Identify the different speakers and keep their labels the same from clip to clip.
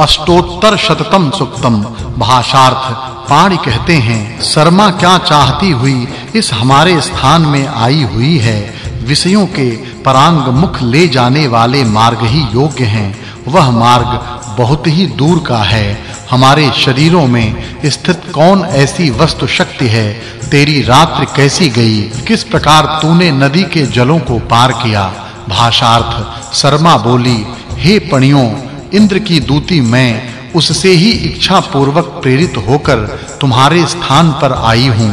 Speaker 1: अष्टोत्तर शततम सुक्तम। भाषार्थ, पाणी कहते हैं, शर्मा क्या चाहती हुई इस हमारे स्थान में आई हुई है? विषयों के परांग मुख ले जाने वाले मार्ग ही योग्य हैं। वह मार्ग बहुत ही दूर का है। हमारे शरीरों में स्थित कौन ऐसी वस्तु शक्ति है? तेरी रात्रि कैसी गई? किस प्रकार तूने नदी के जलों को पार किया? भाषार्थ, शर्मा बोली, हे पणियों इंद्र की दूती मैं उससे ही इच्छा पूर्वक प्रेरित होकर तुम्हारे स्थान पर आई हूँ।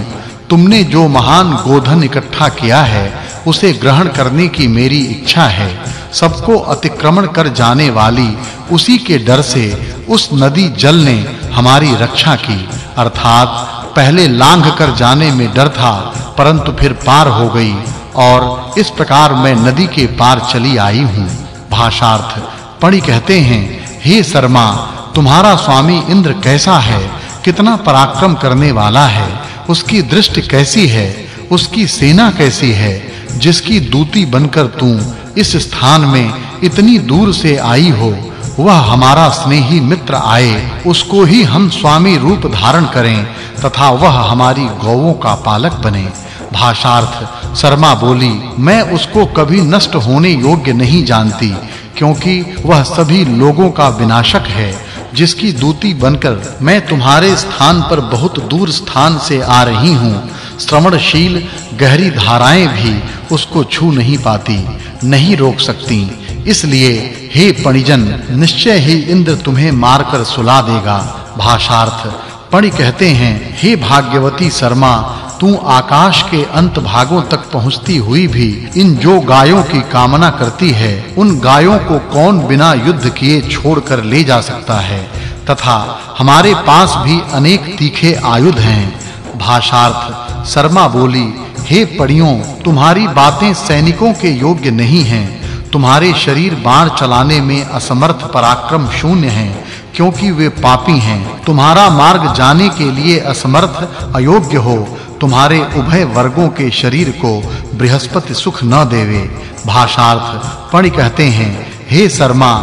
Speaker 1: तुमने जो महान गोधन इकट्ठा किया है, उसे ग्रहण करने की मेरी इच्छा है। सबको अतिक्रमण कर जाने वाली उसी के डर से उस नदी जल ने हमारी रक्षा की। अर्थात पहले लांघ कर जाने में डर था, परंतु फिर पार हो गई और इस प्रकार मैं नदी के पार चली आई हूँ। भाषार्थ पढ़ी कहते हैं, हे शर्मा, तुम्हारा स्वामी इंद्र कैसा है? कितना पराक्रम करने वाला है? उसकी दृष्टि कैसी है? उसकी सेना कैसी है? जिसकी दूती बनकर तू इस स्थान में इतनी दूर से आई हो, वह हमारा स्नेही मित्र आए, उसको ही हम स्वामी रूप धारण करें, तथा वह हमारी गौओं का पालक बने। भाषार्थ, शर्मा बोली, मैं उसको कभी नष्ट होने योग्य नहीं जानती। क्योंकि वह सभी लोगों का विनाशक है, जिसकी दूती बनकर मैं तुम्हारे स्थान पर बहुत दूर स्थान से आ रही हूँ। श्रवणशील, गहरी धाराएँ भी उसको छू नहीं पाती, नहीं रोक सकती। इसलिए, हे पणिजन, निश्चय ही इंद्र तुम्हें मारकर सुला देगा। भाषार्थ, पणि कहते हैं, हे भाग्यवती शर्मा तू आकाश के अंत भागों तक पहुँचती हुई भी इन जो गायों की कामना करती है, उन गायों को कौन बिना युद्ध किए छोड़कर ले जा सकता है? तथा हमारे पास भी अनेक तीखे आयुध हैं। भाषार्थ, शर्मा बोली, हे पड़ियों, तुम्हारी बातें सैनिकों के योग्य नहीं हैं। तुम्हारे शरीर बाण चलाने में असमर्थ पराक्रम शून्य हैं, क्योंकि वे पापी हैं। तुम्हारा मार्ग जाने के लिए असमर्थ, अयोग्य हो। तुम्हारे उभय वर्गों के शरीर को बृहस्पति सुख न देवे। भाषार्थ पणि कहते हैं, हे शर्मा,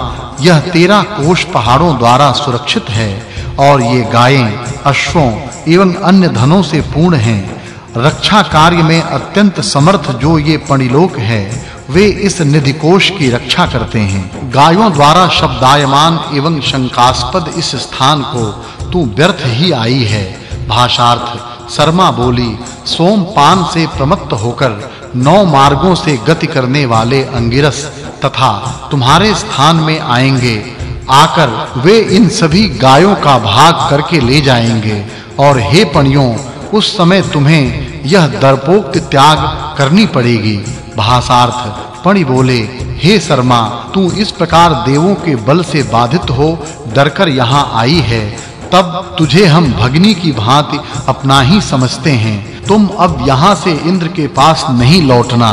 Speaker 1: यह तेरा कोष पहाड़ों द्वारा सुरक्षित है और ये गायें अश्वों एवं अन्य धनों से पूर्ण हैं। रक्षा कार्य में अत्यंत समर्थ जो ये पणिलोक है, वे इस निधि कोष की रक्षा करते हैं। गायों द्वारा शब्दायमान एवं शंकास्पद इस स्थान को तू व्यर्थ ही आई है। भाषार्थ शर्मा बोली सोमपान से प्रमत्त होकर नौ मार्गों से गति करने वाले अंगिरस तथा तुम्हारे स्थान में आएँगे। आकर वे इन सभी गायों का भाग करके ले जाएँगे। और हे पणियों उस समय तुम्हें यह दर्पोक्त त्याग करनी पड़ेगी। भाषार्थ, पणि बोले, हे शर्मा, तू इस प्रकार देवों के बल से बाधित हो, डरकर यहाँ आई है। तब तुझे हम भगनी की भांति अपना ही समझते हैं। तुम अब यहाँ से इंद्र के पास नहीं लौटना।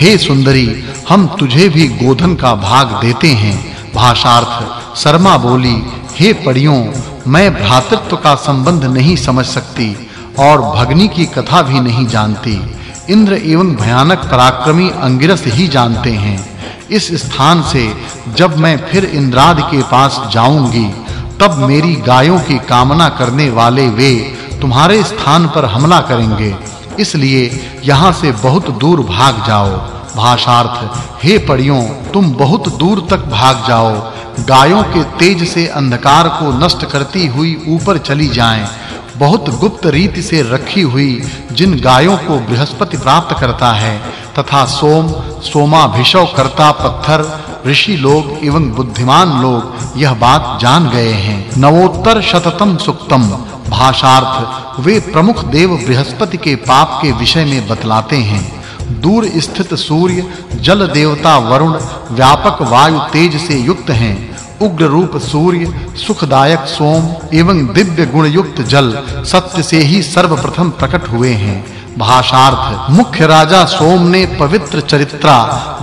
Speaker 1: हे सुंदरी, हम तुझे भी गोधन का भाग देते हैं। भाषार्थ, शर्मा बोली, हे पड़ियों, मैं भ्रातृत्व का संबंध नहीं समझ सकती और भगनी की कथा भी नहीं जानती। इंद्र एवं भयानक पराक्रमी अंगिरस ही जानते हैं। इस स्थान से जब मैं फिर इंद्राद के पास जाऊँगी तब मेरी गायों की कामना करने वाले वे तुम्हारे स्थान पर हमला करेंगे। इसलिए यहाँ से बहुत दूर भाग जाओ। भाषार्थ, हे पड़ियों, तुम बहुत दूर तक भाग जाओ। गायों के तेज से अंधकार को नष्ट करती हुई ऊपर चली जाएँ। बहुत गुप्त रीति से रखी हुई जिन गायों को बृहस्पति प्राप्त करता है, तथा सोम, सोमाभिषव करता पत्थर ऋषि लोग एवं बुद्धिमान लोग यह बात जान गए हैं। नवोत्तर शततम सुक्तम। भाषार्थ, वे प्रमुख देव बृहस्पति के पाप के विषय में बतलाते हैं। दूर स्थित सूर्य, जल देवता वरुण, व्यापक वायु तेज से युक्त हैं। उग्र रूप सूर्य, सुखदायक सोम एवं दिव्य गुण युक्त जल सत्य से ही सर्वप्रथम प्रकट हुए हैं। भाषार्थ, मुख्य राजा सोम ने पवित्र चरित्रा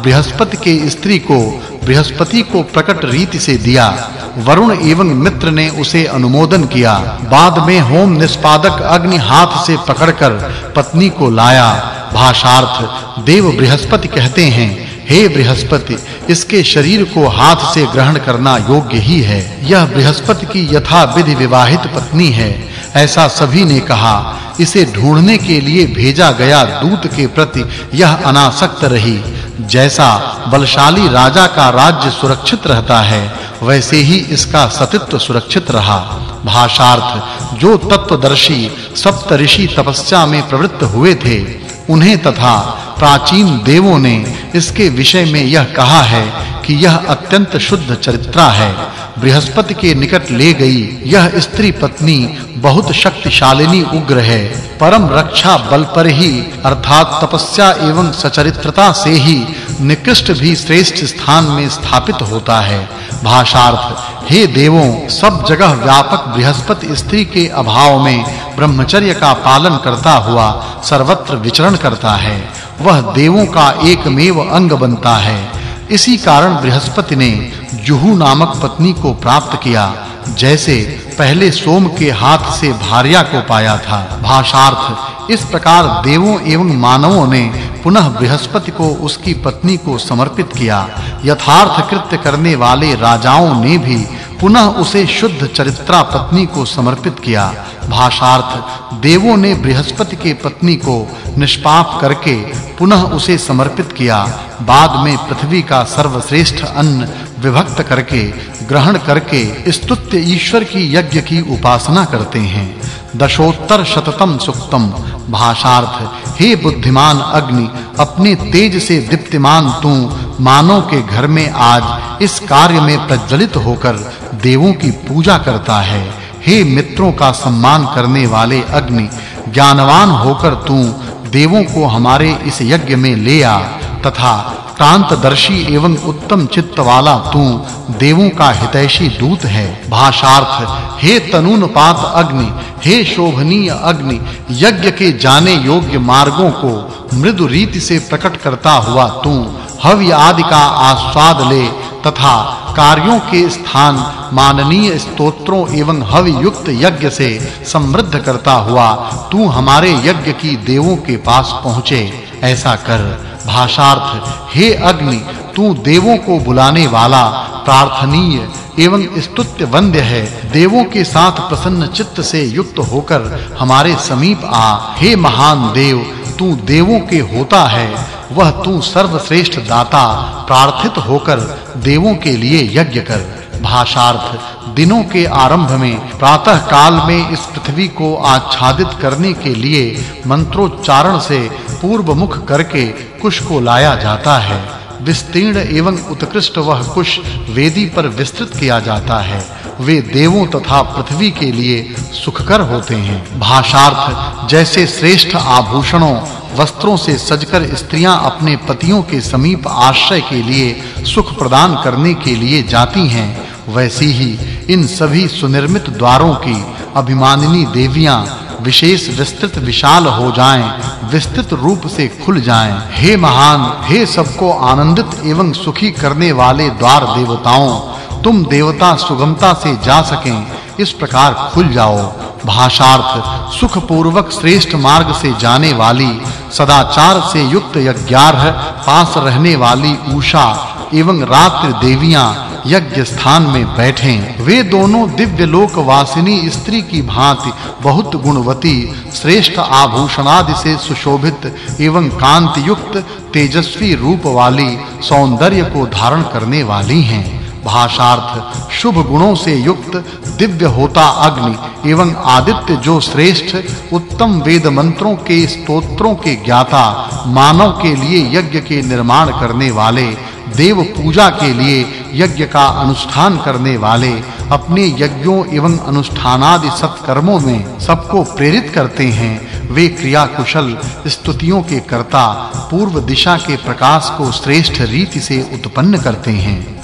Speaker 1: बृहस्पति के स्त्री को बृहस्पति को प्रकट रीति से दिया। वरुण एवं मित्र ने उसे अनुमोदन किया। बाद में होम निष्पादक अग्नि हाथ से पकड़कर पत्नी को लाया। भाषार्थ, देव बृहस्पति कहते हैं, हे बृहस्पति, इसके शरीर को हाथ से ग्रहण करना योग्य ही है। यह बृहस्पति की यथा विधि विवाहित पत्नी है। ऐसा सभी ने कहा। इसे ढूँढने के लिए भेजा गया दूत के प्रति यह अनासक्त रही। जैसा बलशाली राजा का राज्य सुरक्षित रहता है, वैसे ही इसका सतित्व सुरक्षित रहा। भाषार्थ, जो तत्वदर्शी सप्त ऋषि तपस्या में प्रवृत्त हुए थे, उन्हें तथा प्राचीन देवों ने इसके विषय में यह कहा है कि यह अत्यंत शुद्ध चरित्रा है। बृहस्पति के निकट ले गई। यह स्त्री पत्नी बहुत शक्तिशालिनी उग्र है। परम रक्षा बल पर ही, अर्थात तपस्या एवं सचरित्रता से ही, निकृष्ट भी श्रेष्ठ स्थान में स्थापित होता है। भाषार्थ, हे देवों, सब जगह व्यापक बृहस्पति स्त्री के अभाव में ब्रह्मचर्य का पालन करता हुआ सर्वत्र विचरण करता है। वह देवों का एकमेव अंग बनता है। इसी कारण बृहस्पति ने जुहू नामक पत्नी को प्राप्त किया, जैसे पहले सोम के हाथ से भार्या को पाया था। भाषार्थ, इस प्रकार देवों एवं मानवों ने पुनः बृहस्पति को उसकी पत्नी को समर्पित किया। यथार्थ कृत्य करने वाले राजाओं ने भी पुनः उसे शुद्ध चरित्रा पत्नी को समर्पित किया। भाषार्थ, देवों ने बृहस्पति के पत्नी को निष्पाप करके पुनः उसे समर्पित किया। बाद में पृथ्वी का सर्वश्रेष्ठ अन्न विभक्त करके, ग्रहण करके स्तुत्य ईश्वर की यज्ञ की उपासना करते हैं। दशोत्तर शततम सुक्तम। भाषार्थ, हे बुद्धिमान अग्नि, अपने तेज से दीप्तिमान तू मानव के घर में आज इस कार्य में प्रज्वलित होकर देवों की पूजा करता है। हे मित्रों का सम्मान करने वाले अग्नि, ज्ञानवान होकर तू देवों को हमारे इस यज्ञ में ले आ, तथा कांतदर्शी एवं उत्तम चित्त वाला तू देवों का हितैषी दूत है। भाषार्थ, हे तनुनपात अग्नि, हे शोभनीय अग्नि, यज्ञ के जाने योग्य मार्गों को मृदु रीति से प्रकट करता हुआ तू हव्य आदि का आस्वाद ले तथा कार्यों के स्थान माननीय स्तोत्रों एवं हवि युक्त यज्ञ से समृद्ध करता हुआ तू हमारे यज्ञ की देवों के पास पहुँचे। ऐसा कर, भाषार्थ, हे अग्नि, तू देवों को बुलाने वाला प्रार्थनीय एवं स्तुत्य वंद्य है। देवों के साथ प्रसन्न चित्त से युक्त होकर हमारे समीप आ। हे महान देव, तू देवों के होता है। वह तू सर्वश्रेष्ठ दाता, प्रार्थित होकर देवों के लिए यज्ञ कर। भाषार्थ, दिनों के आरंभ में प्रातः काल में इस पृथ्वी को आच्छादित करने के लिए मंत्रोच्चारण से पूर्व मुख करके कुश को लाया जाता है। विस्तीर्ण एवं उत्कृष्ट वह कुश वेदी पर विस्तृत किया जाता है। वे देवों तथा पृथ्वी के लिए सुखकर होते हैं। भाषार्थ, जैसे श्रेष्ठ आभूषणों वस्त्रों से सजकर स्त्रियाँ अपने पतियों के समीप आश्रय के लिए सुख प्रदान करने के लिए जाती हैं, वैसी ही इन सभी सुनिर्मित द्वारों की अभिमानिनी देवियाँ विशेष विस्तृत विशाल हो जाएँ, विस्तृत रूप से खुल जाएँ। हे महान, हे सबको आनंदित एवं सुखी करने वाले द्वार देवताओं, तुम देवता सुगमता से जा सकें इस प्रकार खुल जाओ? भाषार्थ सुख पूर्वक श्रेष्ठ मार्ग से जाने वाली, सदाचार से युक्त यज्ञार्ह पास रहने वाली उषा एवं रात्रि देवियाँ यज्ञ स्थान में बैठें। वे दोनों दिव्य लोक वासिनी स्त्री की भांति बहुत गुणवती, श्रेष्ठ आभूषणादि से सुशोभित एवं कांति युक्त तेजस्वी रूप वाली, सौंदर्य को धारण करने वाली हैं। भाषार्थ, शुभ गुणों से युक्त, दिव्य होता अग्नि, एवं आदित्य जो श्रेष्ठ, उत्तम वेद मंत्रों के, स्तोत्रों के ज्ञाता, मानव के लिए यज्ञ के निर्माण करने वाले, देव पूजा के लिए यज्ञ का अनुष्ठान करने वाले, अपने यज्ञों एवं अनुष्ठानादि सत्कर्मों में सबको प्रेरित करते हैं। वे क्रिया कुशल स्तुतियों के कर्ता, पूर्व दिशा के प्रकाश को श्रेष्ठ रीति से उत्पन्न करते हैं।